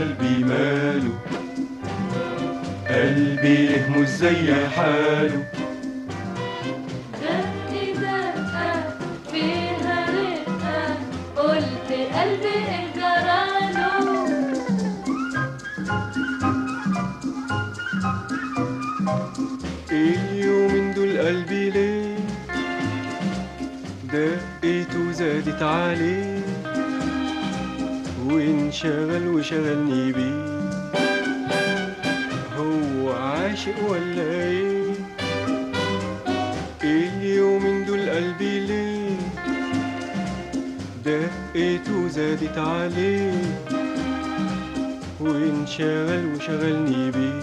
قلبي ماله. قلبي مش زي حاله. غني زنقة فيها رقة قلت قلبي اليومين إيه دول قلبي ليه؟ دقيته زادت عليه. وانشغل وشغلني بيه هو عاشق ولا إيه؟ اليومين دول قلبي ليه؟ دقته زادت عليه. وانشغل وشغلني بيه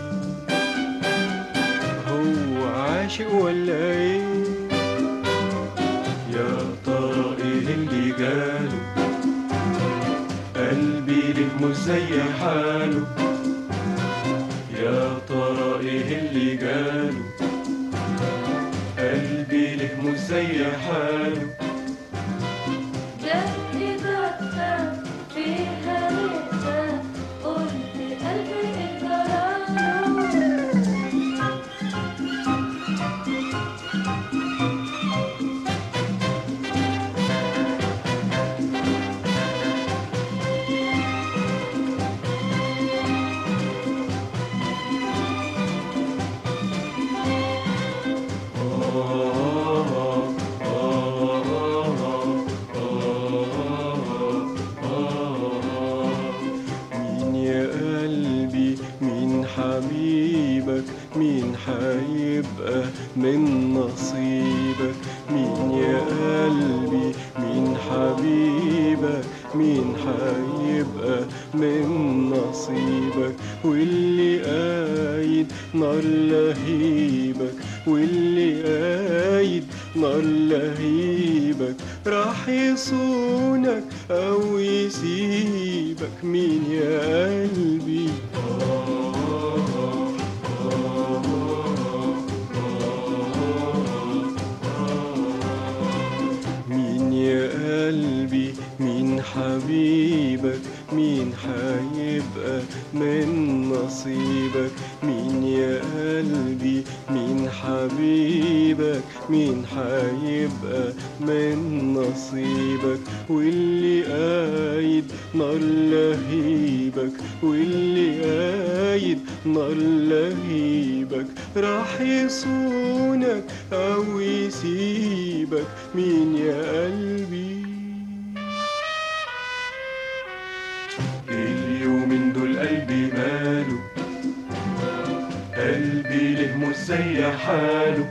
هو عاشق ولا إيه؟ يا إيه اللي جاله مش زي حاله يا ترى إيه اللي جاله حيبقى من نصيبك مين يا قلبي مين حبيبك مين حيبقى من نصيبك واللي قايد نار لهيبك واللي قايد نار لهيبك راح يصونك أو يسيبك مين يا قلبي نصيبك مين يا قلبي مين حبيبك مين حيبقى من نصيبك. واللي قايد نار لهيبك واللي قايد نار لهيبك. راح يصونك أو يسيبك مين يا قلبي؟ قلبي له مش زي حاله.